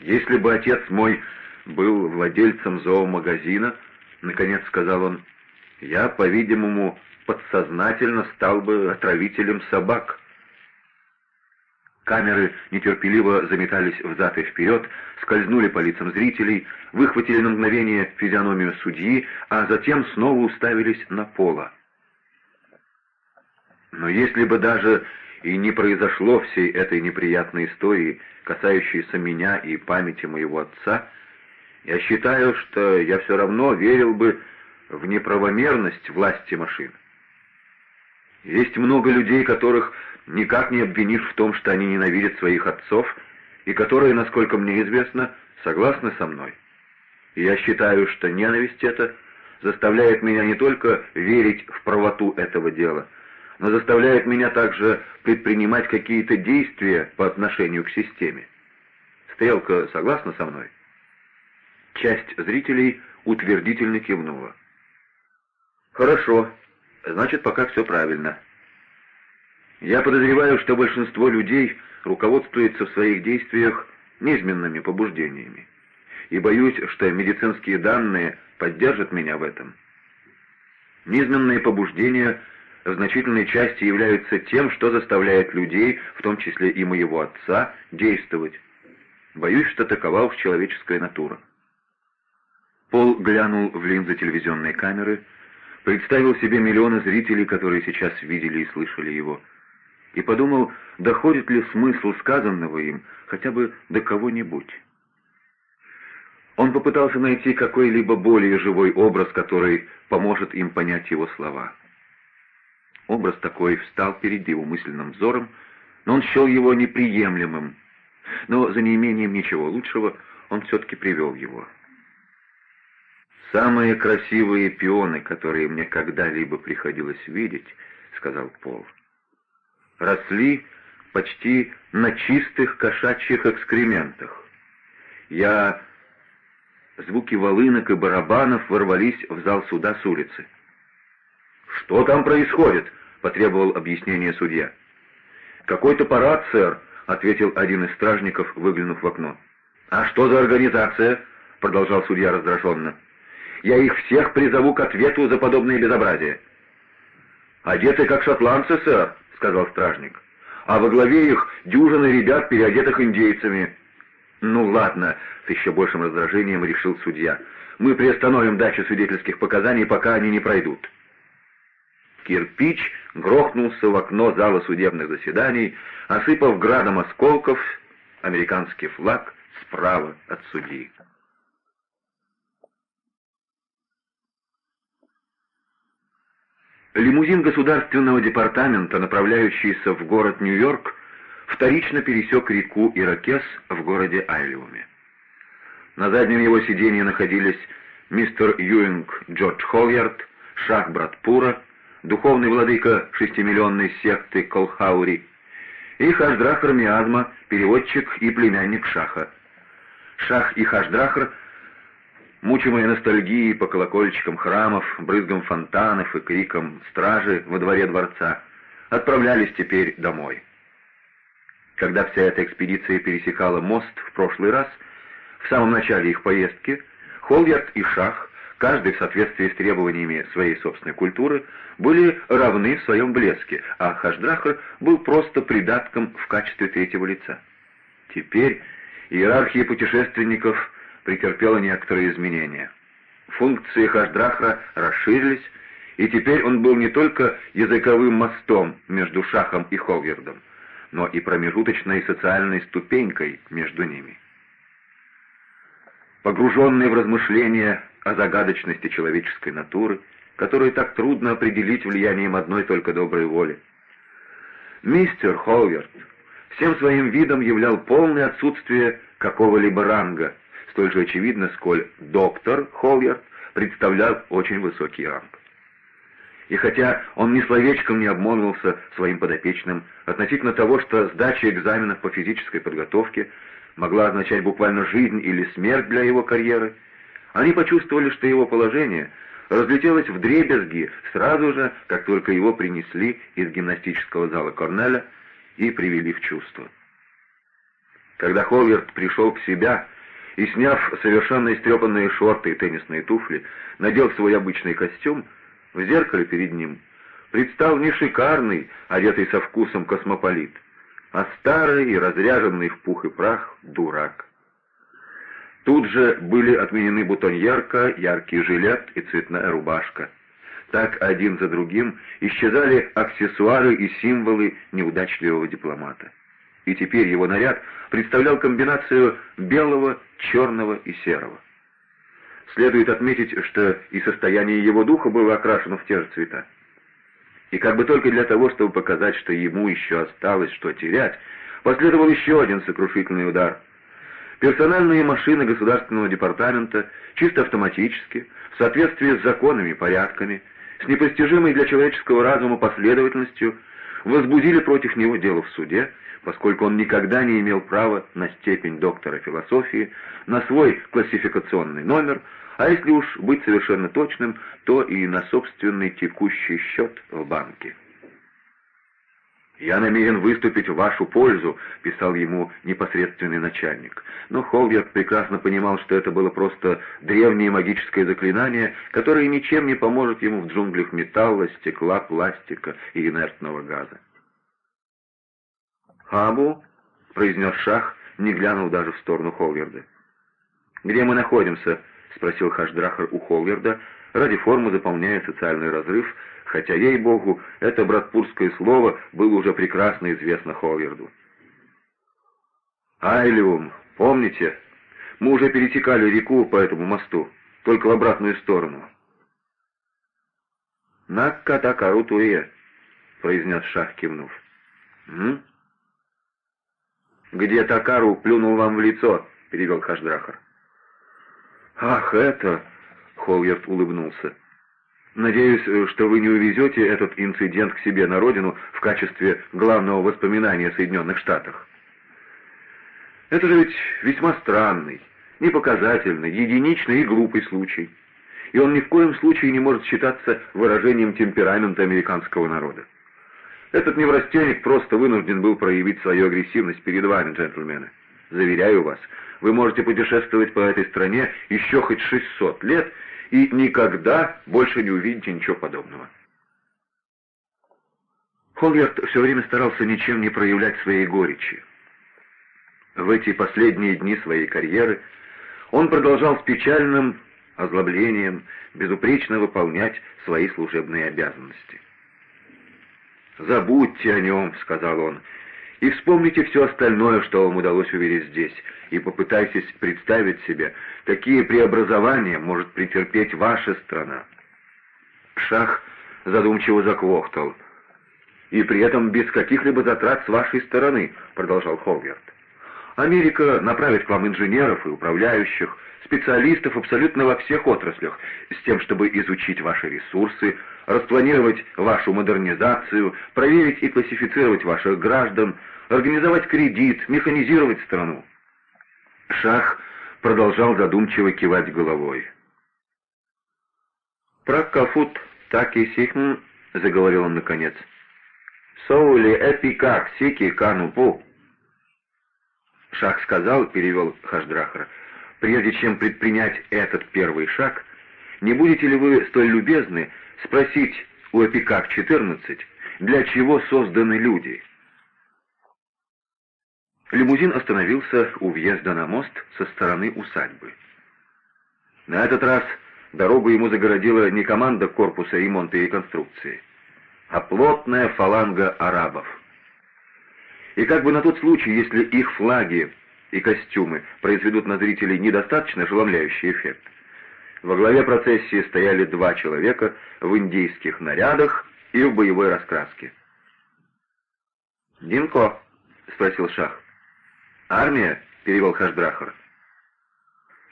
Если бы отец мой был владельцем зоомагазина, наконец сказал он, я, по-видимому, подсознательно стал бы отравителем собак. Камеры нетерпеливо заметались взад и вперед, скользнули по лицам зрителей, выхватили на мгновение физиономию судьи, а затем снова уставились на пола. Но если бы даже и не произошло всей этой неприятной истории, касающейся меня и памяти моего отца, я считаю, что я все равно верил бы в неправомерность власти машин. Есть много людей, которых никак не обвинишь в том, что они ненавидят своих отцов, и которые, насколько мне известно, согласны со мной. И я считаю, что ненависть эта заставляет меня не только верить в правоту этого дела, но заставляет меня также предпринимать какие-то действия по отношению к системе. Стрелка согласна со мной? Часть зрителей утвердительно кивнула. «Хорошо, значит, пока все правильно. Я подозреваю, что большинство людей руководствуется в своих действиях низменными побуждениями, и боюсь, что медицинские данные поддержат меня в этом. Низменные побуждения в значительной части являются тем, что заставляет людей, в том числе и моего отца, действовать. Боюсь, что такова уж человеческая натура. Пол глянул в линзы телевизионной камеры, представил себе миллионы зрителей, которые сейчас видели и слышали его, и подумал, доходит ли смысл сказанного им хотя бы до кого-нибудь. Он попытался найти какой-либо более живой образ, который поможет им понять его слова. Образ такой встал перед его мысленным взором, но он счел его неприемлемым, но за неимением ничего лучшего он все-таки привел его. «Самые красивые пионы, которые мне когда-либо приходилось видеть», — сказал Пол, — «росли почти на чистых кошачьих экскрементах. Я...» Звуки волынок и барабанов ворвались в зал суда с улицы. «Что там происходит?» — потребовал объяснения судья. «Какой-то парад, сэр», — ответил один из стражников, выглянув в окно. «А что за организация?» — продолжал судья раздраженно. Я их всех призову к ответу за подобные безобразия». «Одеты как шотландцы, сэр», — сказал стражник. «А во главе их дюжины ребят, переодетых индейцами». «Ну ладно», — с еще большим раздражением решил судья. «Мы приостановим дачу свидетельских показаний, пока они не пройдут». Кирпич грохнулся в окно зала судебных заседаний, осыпав градом осколков американский флаг справа от судьи. Лимузин государственного департамента, направляющийся в город Нью-Йорк, вторично пересек реку Иракес в городе Айлиуме. На заднем его сиденье находились мистер Юинг Джордж Холлярд, шах Братпура, духовный владыка шестимиллионной секты Колхаури, и Хашдрахар Миазма, переводчик и племянник Шаха. Шах и Хашдрахар Мучимые ностальгией по колокольчикам храмов, брызгам фонтанов и крикам стражи во дворе дворца, отправлялись теперь домой. Когда вся эта экспедиция пересекала мост в прошлый раз, в самом начале их поездки, Холгард и Шах, каждый в соответствии с требованиями своей собственной культуры, были равны в своем блеске, а Хашдрахар был просто придатком в качестве третьего лица. Теперь иерархия путешественников – претерпела некоторые изменения. Функции Хашдрахра расширились, и теперь он был не только языковым мостом между Шахом и Холгердом, но и промежуточной социальной ступенькой между ними. Погруженный в размышления о загадочности человеческой натуры, которую так трудно определить влиянием одной только доброй воли, мистер Холверт всем своим видом являл полное отсутствие какого-либо ранга, столь же очевидно, сколь доктор Холлерт представлял очень высокий ранг. И хотя он ни словечком не обмолвился своим подопечным относительно того, что сдача экзаменов по физической подготовке могла означать буквально жизнь или смерть для его карьеры, они почувствовали, что его положение разлетелось в дребезги сразу же, как только его принесли из гимнастического зала Корнеля и привели в чувство. Когда Холверт пришел к себя и, сняв совершенно истрепанные шорты и теннисные туфли, надел свой обычный костюм, в зеркале перед ним предстал не шикарный, одетый со вкусом космополит, а старый и разряженный в пух и прах дурак. Тут же были отменены бутоньерка, яркий жилет и цветная рубашка. Так один за другим исчезали аксессуары и символы неудачливого дипломата. И теперь его наряд представлял комбинацию белого, черного и серого. Следует отметить, что и состояние его духа было окрашено в те же цвета. И как бы только для того, чтобы показать, что ему еще осталось что терять, последовал еще один сокрушительный удар. Персональные машины Государственного департамента, чисто автоматически, в соответствии с законами и порядками, с непостижимой для человеческого разума последовательностью, возбудили против него дело в суде, поскольку он никогда не имел права на степень доктора философии, на свой классификационный номер, а если уж быть совершенно точным, то и на собственный текущий счет в банке. «Я намерен выступить в вашу пользу», — писал ему непосредственный начальник. Но Холгерт прекрасно понимал, что это было просто древнее магическое заклинание, которое ничем не поможет ему в джунглях металла, стекла, пластика и инертного газа. «Абу», — произнес Шах, не глянув даже в сторону Холверда. «Где мы находимся?» — спросил Хашдрахар у Холверда, ради формы заполняя социальный разрыв, хотя, ей-богу, это братпурское слово было уже прекрасно известно Холверду. «Айлиум, помните? Мы уже перетекали реку по этому мосту, только в обратную сторону». «Наккатакарутуе», — произнес Шах, кивнув. «М?» «Где Такару плюнул вам в лицо?» — перевел Хашдрахар. «Ах, это...» — Холверт улыбнулся. «Надеюсь, что вы не увезете этот инцидент к себе на родину в качестве главного воспоминания о Соединенных Штатах. Это же ведь весьма странный, непоказательный, единичный и глупый случай, и он ни в коем случае не может считаться выражением темперамента американского народа. Этот неврастенник просто вынужден был проявить свою агрессивность перед вами, джентльмены. Заверяю вас, вы можете путешествовать по этой стране еще хоть 600 лет и никогда больше не увидите ничего подобного. Холгерт все время старался ничем не проявлять своей горечи. В эти последние дни своей карьеры он продолжал с печальным озлоблением безупречно выполнять свои служебные обязанности. «Забудьте о нем», — сказал он, — «и вспомните все остальное, что вам удалось увидеть здесь, и попытайтесь представить себе, какие преобразования может претерпеть ваша страна». Шах задумчиво заквохтал. «И при этом без каких-либо затрат с вашей стороны», — продолжал Холгерт. «Америка направит к вам инженеров и управляющих, специалистов абсолютно во всех отраслях, с тем, чтобы изучить ваши ресурсы, распланировать вашу модернизацию, проверить и классифицировать ваших граждан, организовать кредит, механизировать страну. Шах продолжал задумчиво кивать головой. «Праккафут так и сихн», — заговорил он наконец. «Соули эпикак сики канупу». Шах сказал, перевел Хашдрахара, прежде чем предпринять этот первый шаг, не будете ли вы столь любезны спросить у Эпикак-14, для чего созданы люди? Лимузин остановился у въезда на мост со стороны усадьбы. На этот раз дорогу ему загородила не команда корпуса ремонта и реконструкции, а плотная фаланга арабов. И как бы на тот случай, если их флаги и костюмы произведут на зрителей недостаточно ошеломляющий эффект, во главе процессии стояли два человека в индийских нарядах и в боевой раскраске. «Динко?» — спросил Шах. «Армия?» — перевел Хашдрахар.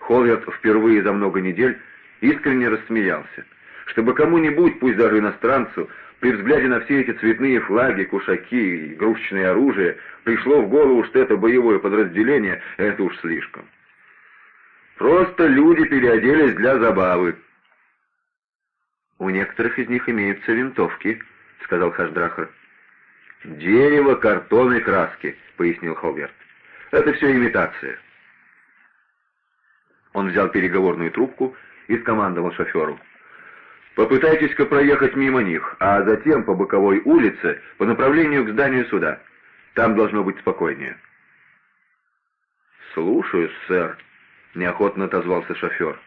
Холверт впервые за много недель искренне рассмеялся. Чтобы кому-нибудь, пусть даже иностранцу, при взгляде на все эти цветные флаги, кушаки и игрушечное оружие, пришло в голову, что это боевое подразделение, это уж слишком. Просто люди переоделись для забавы. «У некоторых из них имеются винтовки», — сказал Хашдрахар. «Дерево, картон и краски», — пояснил Ховверт. Это все имитация». Он взял переговорную трубку и скомандовал шоферу. «Попытайтесь-ка проехать мимо них, а затем по боковой улице по направлению к зданию суда. Там должно быть спокойнее». «Слушаюсь, сэр», — неохотно отозвался шофер.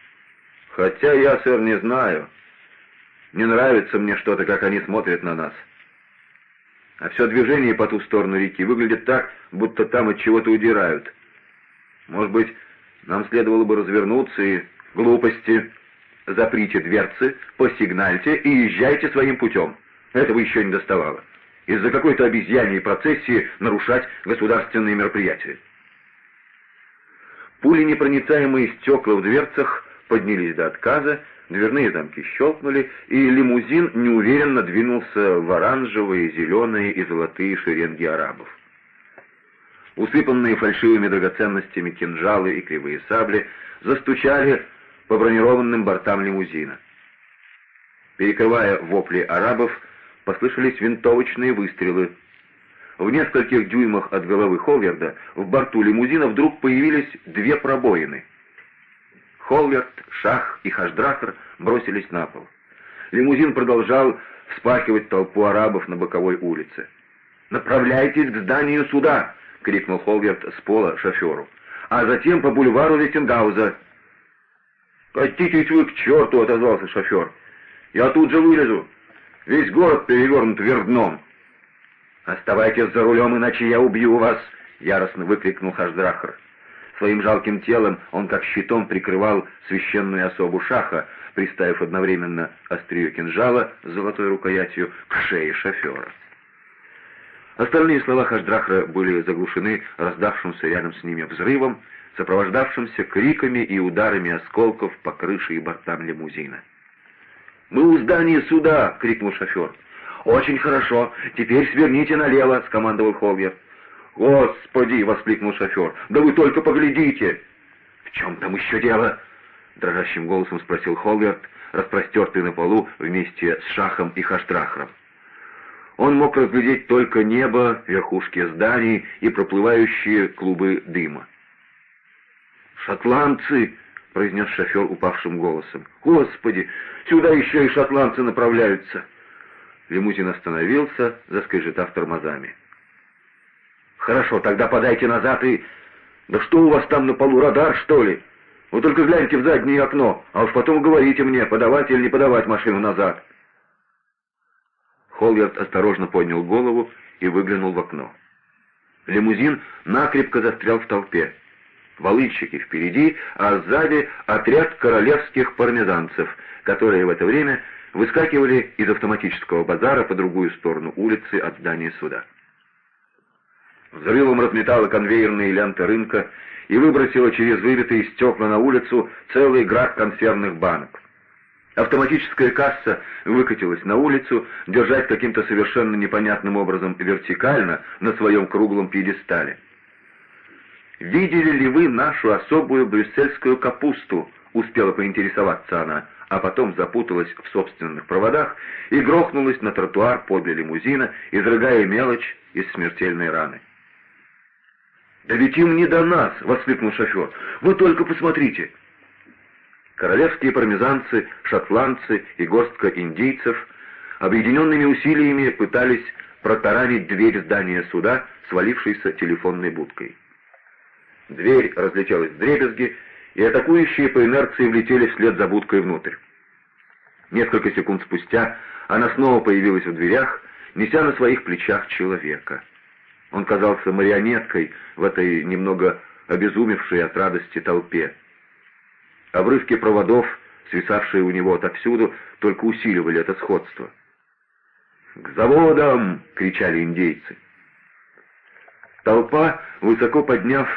«Хотя я, сэр, не знаю. Не нравится мне что-то, как они смотрят на нас. А все движение по ту сторону реки выглядит так, будто там от чего-то удирают. Может быть, нам следовало бы развернуться и... Глупости. Заприте дверцы, посигнальте и езжайте своим путем. Этого еще не доставало. Из-за какой-то обезьяньей процессии нарушать государственные мероприятия. Пули непроницаемые стекла в дверцах поднялись до отказа, дверные замки щелкнули, и лимузин неуверенно двинулся в оранжевые, зеленые и золотые шеренги арабов. Усыпанные фальшивыми драгоценностями кинжалы и кривые сабли застучали по бронированным бортам лимузина. Перекрывая вопли арабов, послышались винтовочные выстрелы, в нескольких дюймах от головы Холверда в борту лимузина вдруг появились две пробоины. Холверд, Шах и Хашдрахер бросились на пол. Лимузин продолжал вспахивать толпу арабов на боковой улице. «Направляйтесь к зданию суда!» — крикнул Холверд с пола шоферу. «А затем по бульвару Вестенгауза!» «Катитесь вы к черту!» — отозвался шофер. «Я тут же вылезу. Весь город перевернут вверх дном». «Оставайтесь за рулем, иначе я убью вас!» — яростно выкрикнул Хашдрахар. Своим жалким телом он как щитом прикрывал священную особу шаха, приставив одновременно острие кинжала с золотой рукоятью к шее шофера. Остальные слова Хашдрахра были заглушены раздавшимся рядом с ними взрывом, сопровождавшимся криками и ударами осколков по крыше и бортам лимузина. «Мы у здания суда!» — крикнул шофер. «Очень хорошо. Теперь сверните налево», — скомандовал Холгер. «Господи!» — воскликнул шофер. «Да вы только поглядите!» «В чем там еще дело?» — дрожащим голосом спросил Холверт, распростертый на полу вместе с Шахом и Хаштрахром. Он мог разглядеть только небо, верхушки зданий и проплывающие клубы дыма. «Шотландцы!» — произнес шофер упавшим голосом. «Господи! Сюда еще и шотландцы направляются!» Лимузин остановился, заскрежетав тормозами. «Хорошо, тогда подайте назад и...» «Да что у вас там на полу, радар, что ли? Вы только гляньте в заднее окно, а уж потом говорите мне, подавать или не подавать машину назад». Холгард осторожно поднял голову и выглянул в окно. Лимузин накрепко застрял в толпе. Волынщики впереди, а сзади отряд королевских пармезанцев, которые в это время выскакивали из автоматического базара по другую сторону улицы от здания суда. Взрывом разметала конвейерные ленты рынка и выбросила через выбитые стекла на улицу целый град консервных банок. Автоматическая касса выкатилась на улицу, держась каким-то совершенно непонятным образом вертикально на своем круглом пьедестале. «Видели ли вы нашу особую брюссельскую капусту?» — успела поинтересоваться она а потом запуталась в собственных проводах и грохнулась на тротуар подле лимузина, изрыгая мелочь из смертельной раны. «Да ведь им не до нас!» — воскликнул шофер. «Вы только посмотрите!» Королевские пармезанцы, шотландцы и горстка индейцев объединенными усилиями пытались протаранить дверь здания суда, свалившейся телефонной будкой. Дверь разлетелась в дребезги, и атакующие по инерции влетели вслед за будкой внутрь. Несколько секунд спустя она снова появилась в дверях, неся на своих плечах человека. Он казался марионеткой в этой немного обезумевшей от радости толпе. Обрывки проводов, свисавшие у него отовсюду, только усиливали это сходство. «К заводам!» — кричали индейцы. Толпа, высоко подняв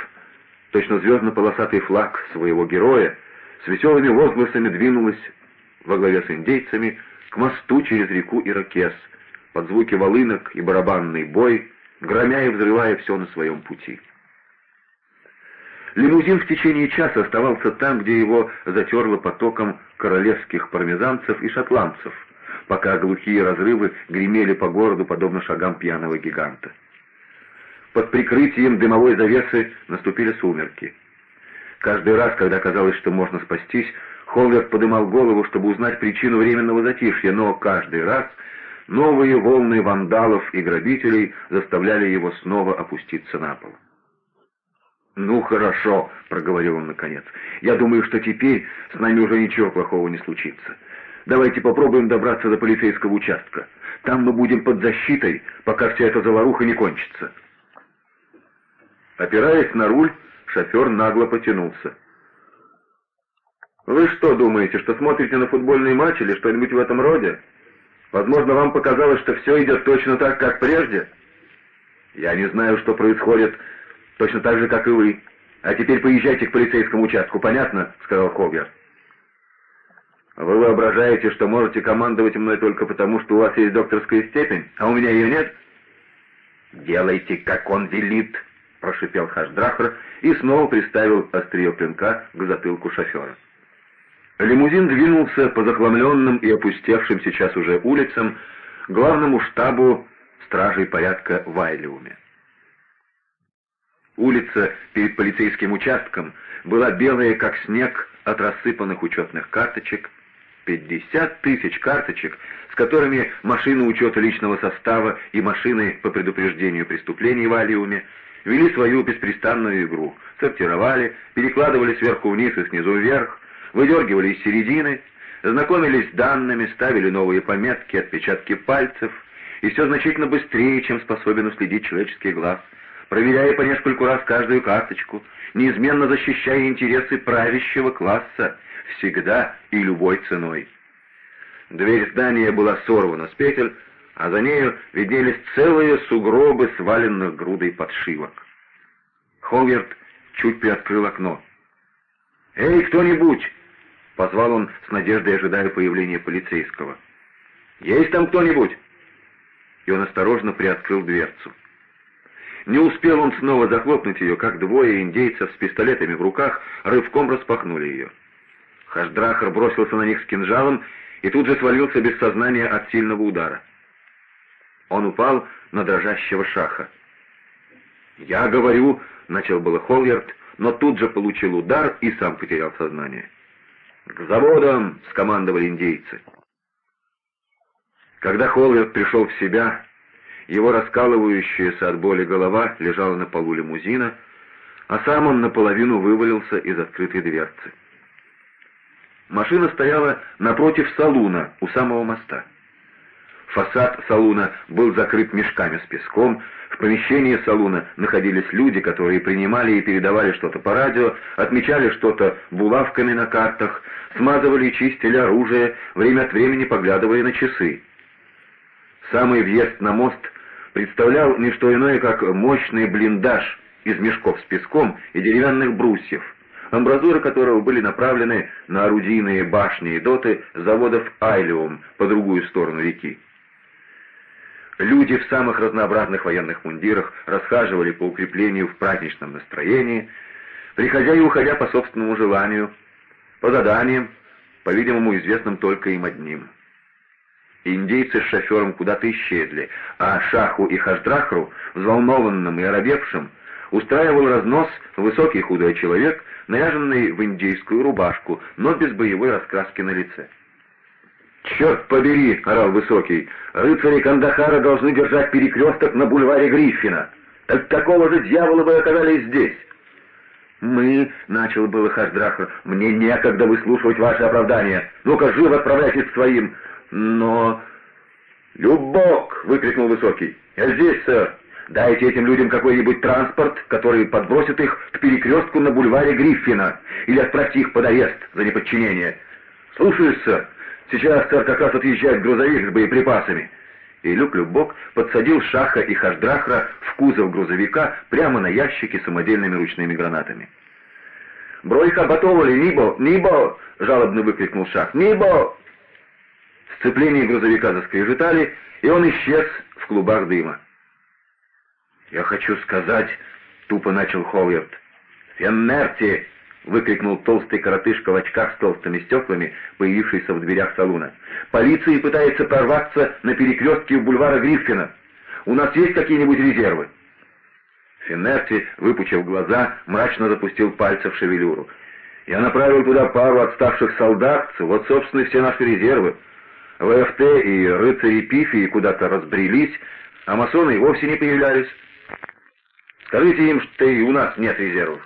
точно звездно-полосатый флаг своего героя, с веселыми возгласами двинулась во главе с индейцами к мосту через реку Иракес, под звуки волынок и барабанный бой, громя и взрывая все на своем пути. Лимузин в течение часа оставался там, где его затерло потоком королевских пармезанцев и шотландцев, пока глухие разрывы гремели по городу, подобно шагам пьяного гиганта. под прикрытием дымовой завесы наступили сумерки. Каждый раз, когда казалось, что можно спастись, Холверт подымал голову, чтобы узнать причину временного затишья, но каждый раз новые волны вандалов и грабителей заставляли его снова опуститься на пол. «Ну, хорошо», — проговорил он наконец. «Я думаю, что теперь с нами уже ничего плохого не случится. Давайте попробуем добраться до полицейского участка. Там мы будем под защитой, пока вся эта заваруха не кончится». Опираясь на руль, шофер нагло потянулся. «Вы что думаете, что смотрите на футбольный матч или что-нибудь в этом роде? Возможно, вам показалось, что все идет точно так, как прежде? Я не знаю, что происходит точно так же, как и вы. А теперь поезжайте к полицейскому участку, понятно?» — сказал Хогер. «Вы воображаете, что можете командовать мной только потому, что у вас есть докторская степень, а у меня ее нет?» «Делайте, как он велит», — прошипел Хашдрахр и снова приставил острие клинка к затылку шофера. Лимузин двинулся по захламленным и опустевшим сейчас уже улицам главному штабу стражей порядка в Айлиуме. Улица перед полицейским участком была белая, как снег, от рассыпанных учетных карточек. 50 тысяч карточек, с которыми машины учета личного состава и машины по предупреждению преступлений в Алиуме вели свою беспрестанную игру, сортировали, перекладывали сверху вниз и снизу вверх, выдергивали из середины, знакомились с данными, ставили новые пометки, отпечатки пальцев, и все значительно быстрее, чем способен уследить человеческий глаз – проверяя по нескольку раз каждую карточку, неизменно защищая интересы правящего класса, всегда и любой ценой. Дверь здания была сорвана с петель, а за нею виднелись целые сугробы сваленных грудой подшивок. Холверт чуть приоткрыл окно. «Эй, кто-нибудь!» — позвал он с надеждой, ожидая появления полицейского. «Есть там кто-нибудь?» И он осторожно приоткрыл дверцу. Не успел он снова захлопнуть ее, как двое индейцев с пистолетами в руках рывком распахнули ее. Хашдрахар бросился на них с кинжалом и тут же свалился без сознания от сильного удара. Он упал на дрожащего шаха. «Я говорю», — начал было Холлерт, но тут же получил удар и сам потерял сознание. «К заводам!» — скомандовали индейцы. Когда Холлерт пришел в себя, его раскалывающаяся от боли голова лежала на полу лимузина, а сам он наполовину вывалился из открытой дверцы. Машина стояла напротив салуна у самого моста. Фасад салуна был закрыт мешками с песком, в помещении салуна находились люди, которые принимали и передавали что-то по радио, отмечали что-то булавками на картах, смазывали и чистили оружие, время от времени поглядывая на часы. Самый въезд на мост представлял не что иное, как мощный блиндаж из мешков с песком и деревянных брусьев, амбразуры которого были направлены на орудийные башни и доты заводов «Айлиум» по другую сторону реки. Люди в самых разнообразных военных мундирах расхаживали по укреплению в праздничном настроении, приходя и уходя по собственному желанию, по заданиям, по-видимому, известным только им одним. Индейцы с шофером куда-то исчезли, а Шаху и Хашдрахру, взволнованным и оробевшим, устраивал разнос высокий худой человек, наряженный в индейскую рубашку, но без боевой раскраски на лице. «Черт побери!» — орал Высокий. «Рыцари Кандахара должны держать перекресток на бульваре Гриффина. Так какого же дьявола вы оказались здесь?» «Мы...» — начал было Хашдрахр. «Мне некогда выслушивать ваши оправдания. Ну-ка, живо отправляйтесь к своим но...» «Любок!» — выкрикнул Высокий. «Я здесь, сэр. Дайте этим людям какой-нибудь транспорт, который подбросит их к перекрестку на бульваре Гриффина, или отправьте их под арест за неподчинение. Слушаюсь, сэр. Сейчас, сэр, как раз отъезжает грузовик с боеприпасами». И Люк Любок подсадил Шаха и Хашдрахра в кузов грузовика прямо на ящике с самодельными ручными гранатами. «Бройха готовы ли, Нибо? Нибо!» — жалобно выкрикнул Шах. «Нибо!» Сцепление грузовика заскрежетали, и он исчез в клубах дыма. «Я хочу сказать...» — тупо начал Ховард. «Феннерти!» — выкрикнул толстый коротышка в очках с толстыми стеклами, появившийся в дверях салуна. «Полиция пытается прорваться на перекрестке у бульвара Гриффина. У нас есть какие-нибудь резервы?» Финнерти, выпучив глаза, мрачно запустил пальцы в шевелюру. «Я направил туда пару отставших солдат, вот, собственно, все наши резервы. ВФТ и рыцари Пифии куда-то разбрелись, а масоны вовсе не появлялись. Скажите им, что и у нас нет резервов».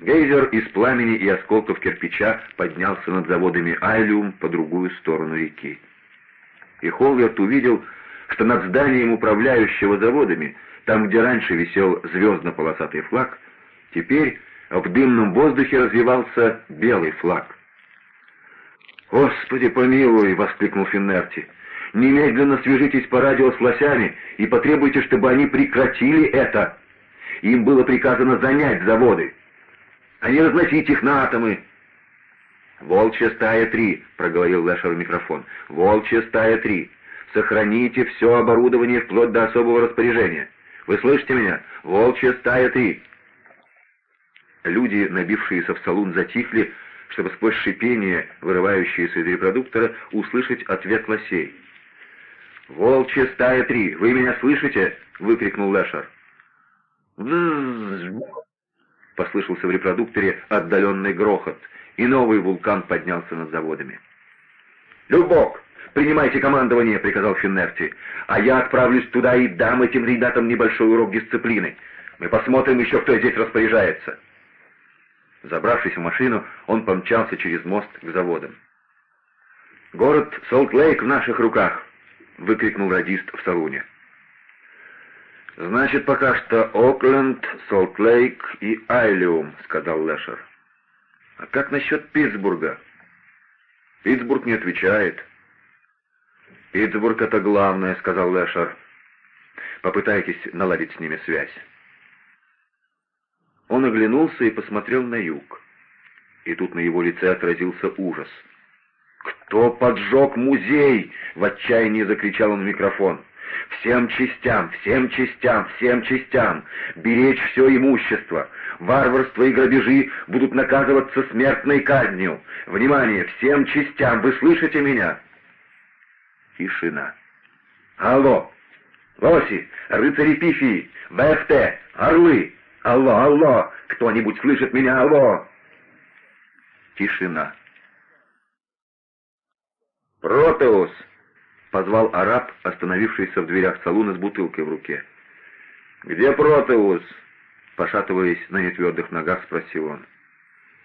Гейзер из пламени и осколков кирпича поднялся над заводами Айлиум по другую сторону реки. И Холверт увидел, что над зданием управляющего заводами, там, где раньше висел звездно-полосатый флаг, теперь в дымном воздухе развивался белый флаг. «Господи помилуй!» — воскликнул Финнерти. «Немедленно свяжитесь по радио с лосями и потребуйте, чтобы они прекратили это. Им было приказано занять заводы, а не разносить их на атомы». «Волчья стая три», — проговорил Лэшер в микрофон. «Волчья стая три. Сохраните все оборудование вплоть до особого распоряжения. Вы слышите меня? Волчья стая три». Люди, набившиеся в салун, затихли, чтобы сквозь шипение, вырывающееся из репродуктора, услышать ответ лосей. «Волчья стая три! Вы меня слышите?» — выкрикнул Лэшер. Послышался в репродукторе отдаленный грохот, и новый вулкан поднялся над заводами. «Любок, принимайте командование!» — приказал Финнерти. «А я отправлюсь туда и дам этим ребятам небольшой урок дисциплины. Мы посмотрим еще, кто здесь распоряжается». Забравшись в машину, он помчался через мост к заводам. «Город Солт-Лейк в наших руках!» — выкрикнул радист в салуне. «Значит, пока что Окленд, Солт-Лейк и Айлиум», — сказал Лэшер. «А как насчет Питтсбурга?» «Питтсбург не отвечает». «Питтсбург — это главное», — сказал Лэшер. «Попытайтесь наладить с ними связь». Он оглянулся и посмотрел на юг. И тут на его лице отразился ужас. «Кто поджег музей?» — в отчаянии закричал он в микрофон. «Всем частям, всем частям, всем частям! Беречь все имущество! Варварство и грабежи будут наказываться смертной казнью! Внимание, всем частям! Вы слышите меня?» Тишина. «Алло! Лоси! Рыцари Пифии! ВФТ! Орлы! Алло, алло! Кто-нибудь слышит меня? Алло!» Тишина. «Протеус!» — позвал араб, остановившийся в дверях салуна с бутылкой в руке. «Где Протеус?» — пошатываясь на нетвердых ногах, спросил он.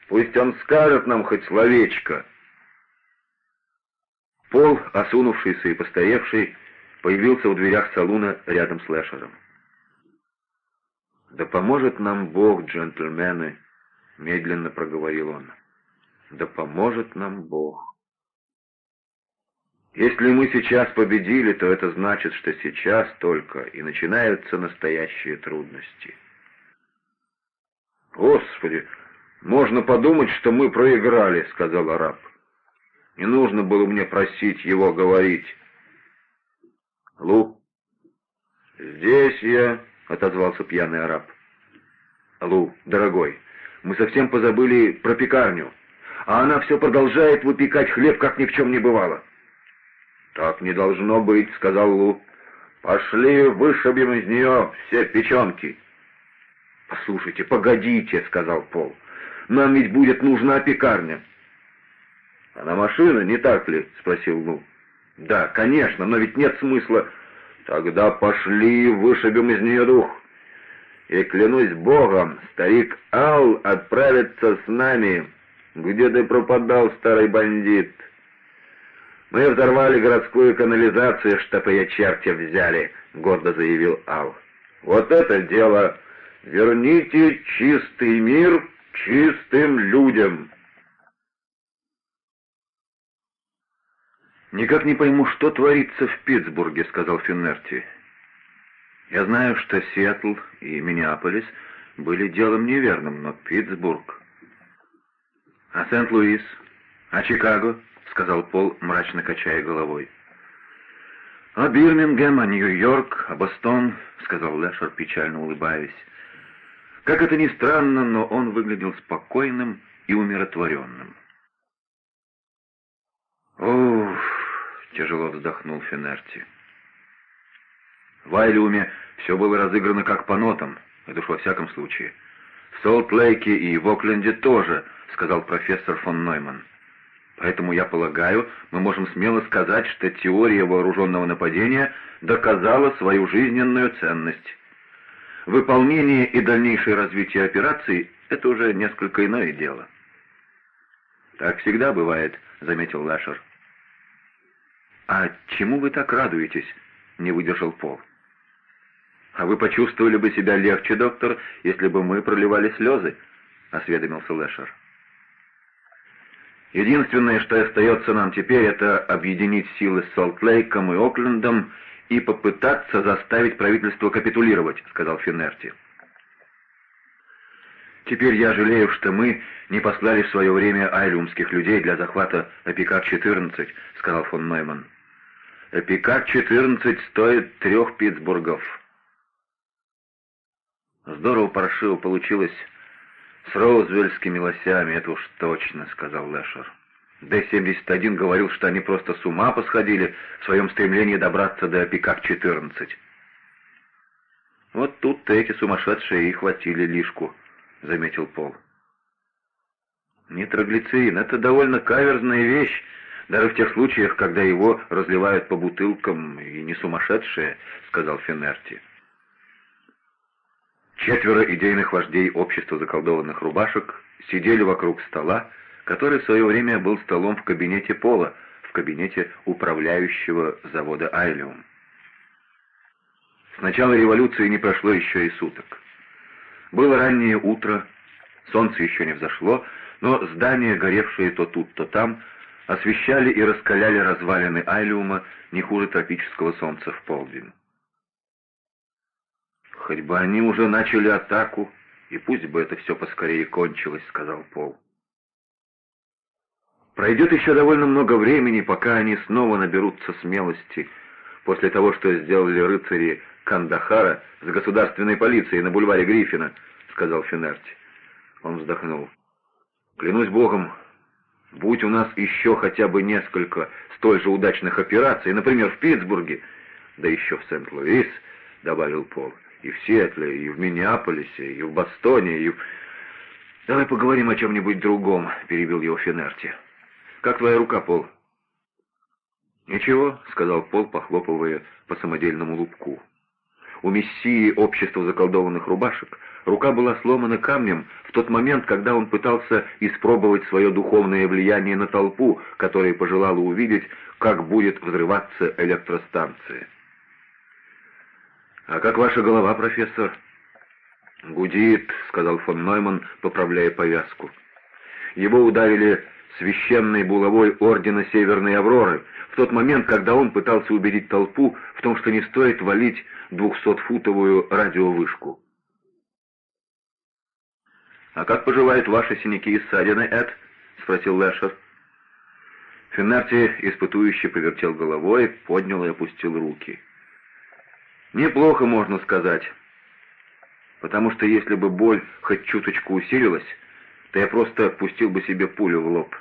«Пусть он скажет нам хоть словечко». Пол, осунувшийся и постаревший, появился в дверях салуна рядом с Лэшером. «Да поможет нам Бог, джентльмены!» — медленно проговорил он. «Да поможет нам Бог!» Если мы сейчас победили, то это значит, что сейчас только и начинаются настоящие трудности. «Господи, можно подумать, что мы проиграли», — сказал араб. «Не нужно было мне просить его говорить». «Лу, здесь я...» — отозвался пьяный араб. «Лу, дорогой, мы совсем позабыли про пекарню, а она все продолжает выпекать хлеб, как ни в чем не бывало». «Так не должно быть», — сказал Лу. «Пошли, вышибем из нее все печенки». «Послушайте, погодите», — сказал Пол. «Нам ведь будет нужна пекарня». «Она машина, не так ли?» — спросил Лу. «Да, конечно, но ведь нет смысла...» Тогда пошли, вышибем из нее дух. И клянусь Богом, старик Ал отправится с нами. Где ты пропадал, старый бандит? Мы взорвали городскую канализацию, чтоб ее черти взяли, гордо заявил Ал. Вот это дело! Верните чистый мир чистым людям. «Никак не пойму, что творится в Питтсбурге», — сказал Финнерти. «Я знаю, что Сиэтл и Миннеаполис были делом неверным, но Питтсбург...» «А Сент-Луис? А Чикаго?» — сказал Пол, мрачно качая головой. «А Бирмингем, а Нью-Йорк, а Бостон?» — сказал Лешер, печально улыбаясь. Как это ни странно, но он выглядел спокойным и умиротворенным. «Уф!» — тяжело вздохнул Фенерти. В Айлиуме все было разыграно как по нотам, это уж во всяком случае. В Солт-Лейке и в Окленде тоже, сказал профессор фон Нойман. Поэтому, я полагаю, мы можем смело сказать, что теория вооруженного нападения доказала свою жизненную ценность. Выполнение и дальнейшее развитие операции — это уже несколько иное дело. «Так всегда бывает», — заметил Лэшер. «А чему вы так радуетесь?» — не выдержал Пол. «А вы почувствовали бы себя легче, доктор, если бы мы проливали слезы?» — осведомился Лэшер. «Единственное, что остается нам теперь, это объединить силы с Солт-Лейком и Оклендом и попытаться заставить правительство капитулировать», — сказал Финнерти. «Теперь я жалею, что мы не послали в свое время айлюмских людей для захвата Эпикар-14», — сказал фон Нойман. «Эпикар-14 стоит трех Питтсбургов». «Здорово паршиво получилось с роузвельскими лосями, это уж точно», — сказал Лэшер. Д-71 говорил, что они просто с ума посходили в своем стремлении добраться до Пикак-14. «Вот тут-то эти сумасшедшие и хватили лишку», — заметил Пол. «Нитроглицерин — это довольно каверзная вещь, даже в тех случаях, когда его разливают по бутылкам, и не сумасшедшие», — сказал Фенерти. Четверо идейных вождей общества заколдованных рубашек сидели вокруг стола, который в свое время был столом в кабинете Пола, в кабинете управляющего завода «Айлиум». С начала революции не прошло еще и суток. Было раннее утро, солнце еще не взошло, но здания, горевшие то тут, то там, освещали и раскаляли развалины Айлиума не хуже тропического солнца в полдень. «Хоть бы они уже начали атаку, и пусть бы это все поскорее кончилось», — сказал Пол. Пройдет еще довольно много времени, пока они снова наберутся смелости после того, что сделали рыцари Кандахара с государственной полицией на бульваре Гриффина, сказал Финерти. Он вздохнул. Клянусь богом, будь у нас еще хотя бы несколько столь же удачных операций, например, в Питтсбурге, да еще в Сент-Луис, добавил Пол, и в Сиэтле, и в Миннеаполисе, и в Бостоне, и. «Давай поговорим о чем-нибудь другом», — перебил его Финерти. «Как твоя рука, Пол?» «Ничего», — сказал Пол, похлопывая по самодельному лупку. У мессии общества заколдованных рубашек рука была сломана камнем в тот момент, когда он пытался испробовать свое духовное влияние на толпу, которая пожелала увидеть, как будет взрываться электростанция. «А как ваша голова, профессор?» «Гудит», — сказал фон Нойман, поправляя повязку. Его ударили священной булавой ордена Северной Авроры, в тот момент, когда он пытался убедить толпу в том, что не стоит валить двухсотфутовую радиовышку. «А как поживают ваши синяки и ссадины, Эд?» — спросил Лэшер. Финнарти испытующе повертел головой, поднял и опустил руки. «Неплохо, можно сказать, потому что если бы боль хоть чуточку усилилась, то я просто пустил бы себе пулю в лоб».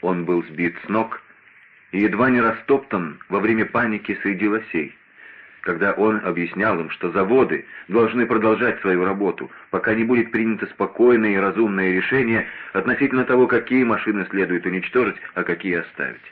Он был сбит с ног и едва не растоптан во время паники среди лосей, когда он объяснял им, что заводы должны продолжать свою работу, пока не будет принято спокойное и разумное решение относительно того, какие машины следует уничтожить, а какие оставить.